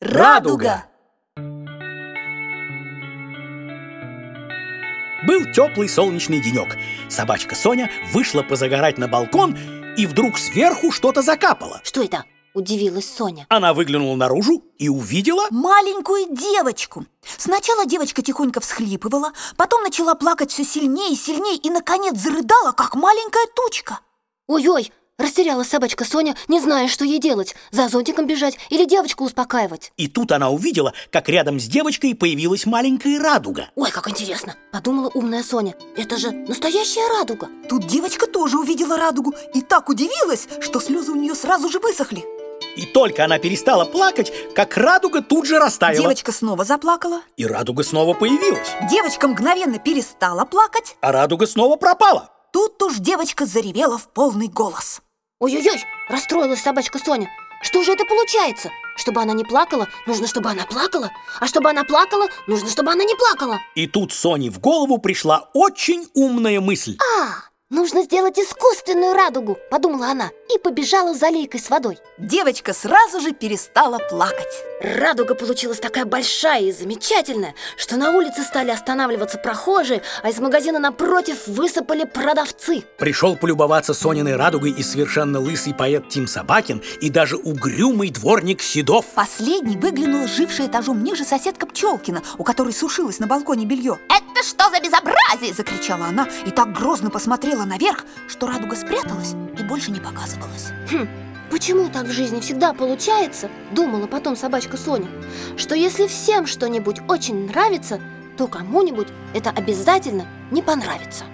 Радуга. Был теплый солнечный денек. Собачка Соня вышла позагорать на балкон, и вдруг сверху что-то закапало. Что это? Удивилась Соня. Она выглянула наружу и увидела... Маленькую девочку. Сначала девочка тихонько всхлипывала, потом начала плакать все сильнее и сильнее, и, наконец, зарыдала, как маленькая тучка. Ой-ой, растерялась собачка Соня, не зная, что ей делать. За зонтиком бежать или девочку успокаивать. И тут она увидела, как рядом с девочкой появилась маленькая радуга. Ой, как интересно, подумала умная Соня. Это же настоящая радуга. Тут девочка тоже увидела радугу и так удивилась, что слезы у нее сразу же высохли. И только она перестала плакать, как радуга тут же растаяла. Девочка снова заплакала. И радуга снова появилась. Девочка мгновенно перестала плакать. А радуга снова пропала. Тут уж девочка заревела в полный голос. Ой-ой-ой, расстроилась собачка Соня. Что же это получается? Чтобы она не плакала, нужно, чтобы она плакала. А чтобы она плакала, нужно, чтобы она не плакала. И тут Соне в голову пришла очень умная мысль. А, нужно сделать искусственную радугу, подумала она и побежала за лейкой с водой. Девочка сразу же перестала плакать. Радуга получилась такая большая и замечательная, что на улице стали останавливаться прохожие, а из магазина напротив высыпали продавцы. Пришел полюбоваться Сониной радугой и совершенно лысый поэт Тим Собакин, и даже угрюмый дворник Седов. Последней выглянула жившая этажом ниже соседка Пчелкина, у которой сушилось на балконе белье. Это что за безобразие? Закричала она и так грозно посмотрела наверх, что радуга спряталась и больше не показывалась. Хм, Почему так в жизни всегда получается, думала потом собачка Соня, что если всем что-нибудь очень нравится, то кому-нибудь это обязательно не понравится.